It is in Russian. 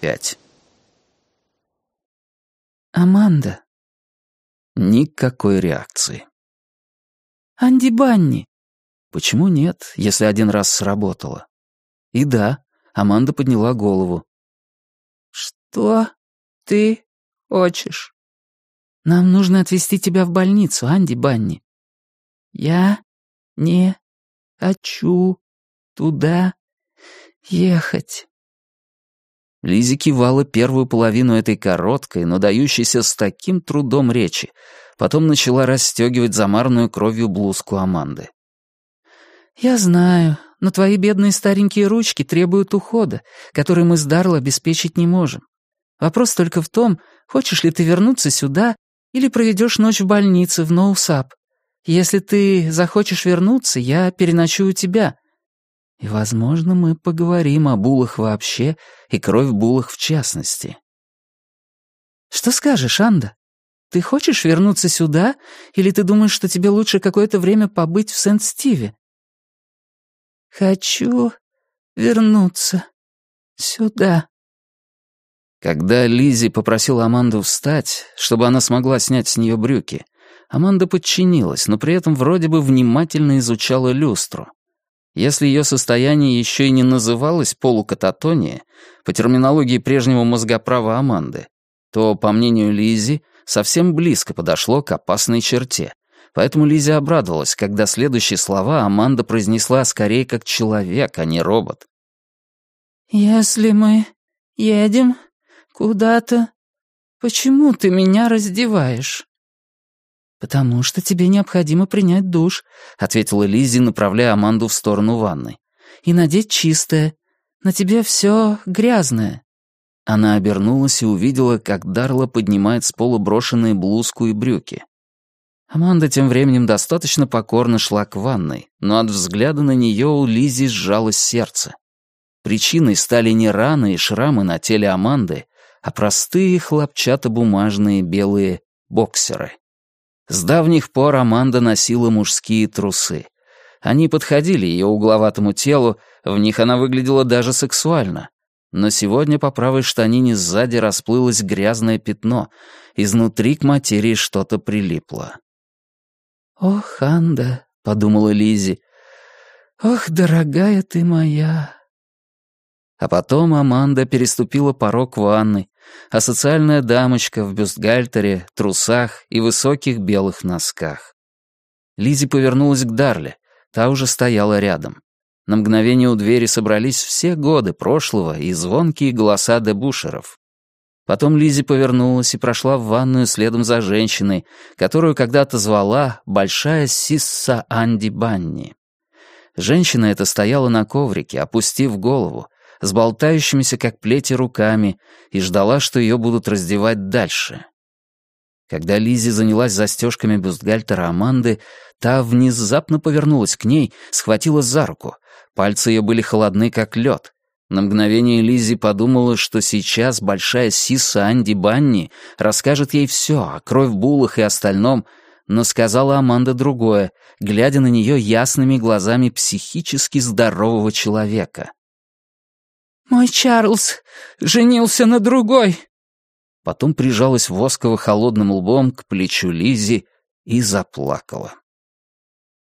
пять. «Аманда». Никакой реакции. «Анди Банни». Почему нет, если один раз сработало? И да, Аманда подняла голову. «Что ты хочешь?» «Нам нужно отвезти тебя в больницу, Анди Банни». «Я не хочу туда ехать». Лизи кивала первую половину этой короткой, но дающейся с таким трудом речи, потом начала расстегивать замарную кровью блузку Аманды. «Я знаю, но твои бедные старенькие ручки требуют ухода, который мы с Дарл обеспечить не можем. Вопрос только в том, хочешь ли ты вернуться сюда или проведешь ночь в больнице в Ноусап. Если ты захочешь вернуться, я переночую тебя. И, возможно, мы поговорим о булах вообще и кровь булах в частности. Что скажешь, Анда? Ты хочешь вернуться сюда, или ты думаешь, что тебе лучше какое-то время побыть в Сент-Стиве? Хочу вернуться сюда. Когда Лизи попросила Аманду встать, чтобы она смогла снять с нее брюки, Аманда подчинилась, но при этом вроде бы внимательно изучала люстру. Если ее состояние еще и не называлось полукататония, по терминологии прежнего мозгоправа Аманды, то, по мнению Лизи, совсем близко подошло к опасной черте. Поэтому Лизи обрадовалась, когда следующие слова Аманда произнесла скорее как человек, а не робот. «Если мы едем куда-то, почему ты меня раздеваешь?» «Потому что тебе необходимо принять душ», — ответила Лиззи, направляя Аманду в сторону ванной. «И надеть чистое. На тебе все грязное». Она обернулась и увидела, как Дарла поднимает с пола брошенные блузку и брюки. Аманда тем временем достаточно покорно шла к ванной, но от взгляда на нее у Лизи сжалось сердце. Причиной стали не раны и шрамы на теле Аманды, а простые хлопчатобумажные белые боксеры. С давних пор Аманда носила мужские трусы. Они подходили ее угловатому телу, в них она выглядела даже сексуально. Но сегодня по правой штанине сзади расплылось грязное пятно, изнутри к материи что-то прилипло. «Ох, Анда», — подумала Лизи, — «ох, дорогая ты моя». А потом Аманда переступила порог ванны, а социальная дамочка в бюстгальтере, трусах и высоких белых носках. Лизи повернулась к Дарле, та уже стояла рядом. На мгновение у двери собрались все годы прошлого и звонкие голоса дебушеров. Потом Лизи повернулась и прошла в ванную следом за женщиной, которую когда-то звала Большая Сисса Анди Банни. Женщина эта стояла на коврике, опустив голову, с болтающимися как плети руками, и ждала, что ее будут раздевать дальше. Когда Лизи занялась застежками бюстгальтера Аманды, та внезапно повернулась к ней, схватила за руку. Пальцы ее были холодны, как лед. На мгновение Лизи подумала, что сейчас большая сиса Анди Банни расскажет ей все о кровь булах и остальном, но сказала Аманда другое, глядя на нее ясными глазами психически здорового человека. «Мой Чарльз женился на другой!» Потом прижалась восково-холодным лбом к плечу Лизи и заплакала.